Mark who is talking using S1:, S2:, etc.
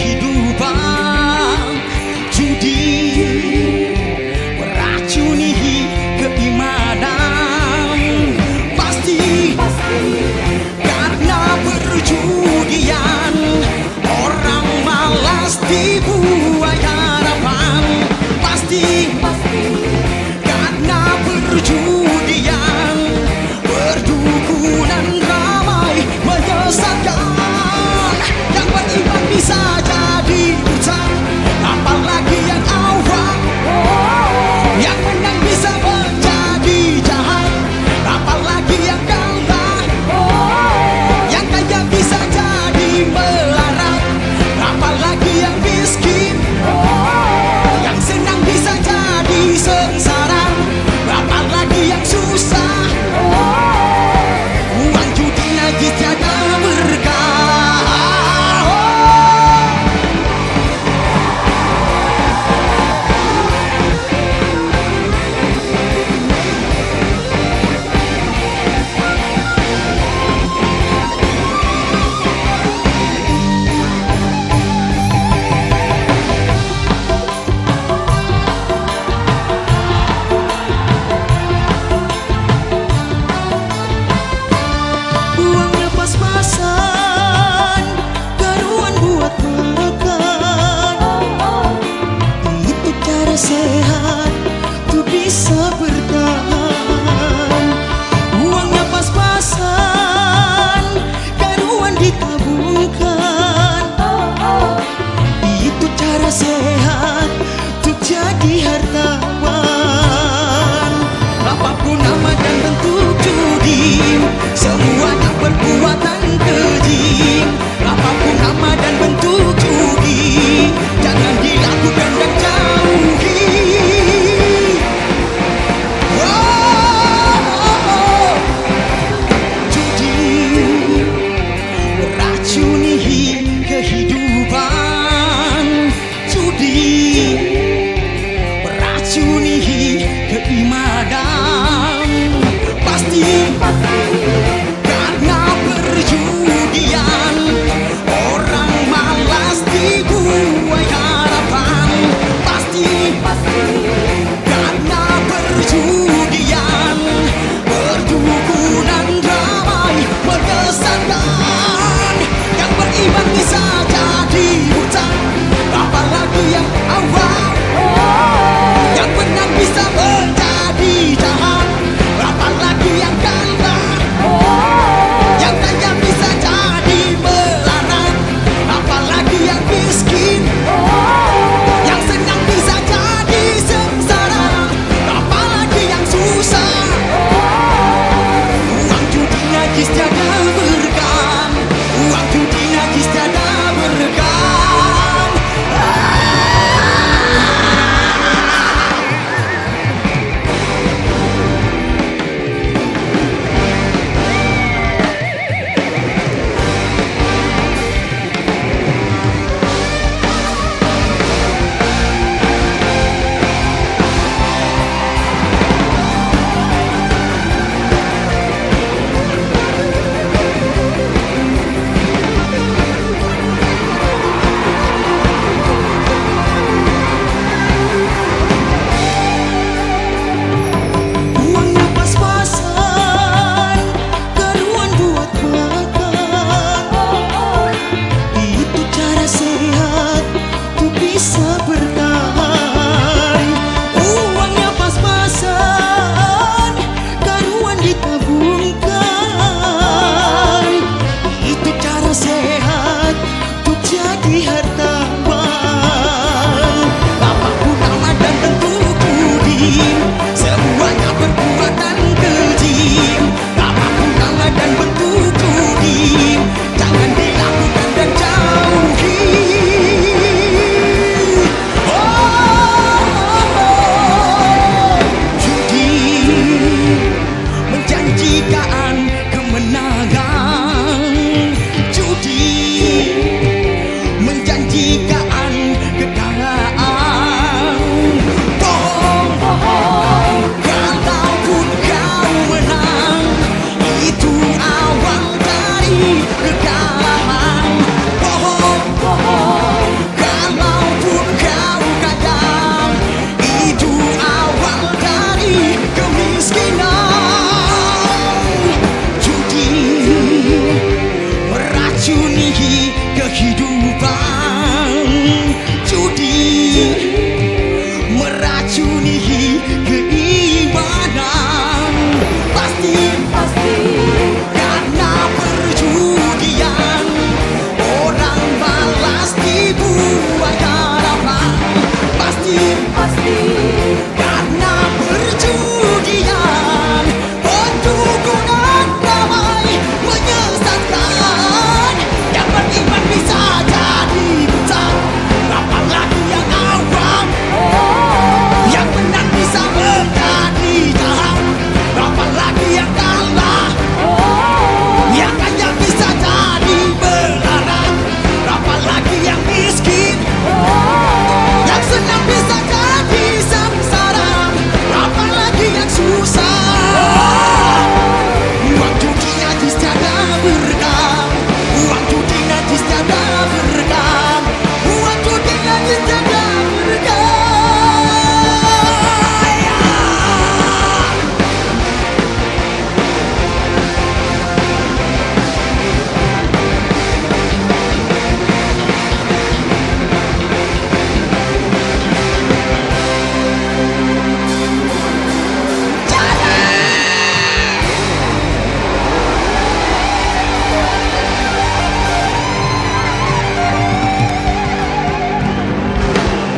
S1: do like a whiskey.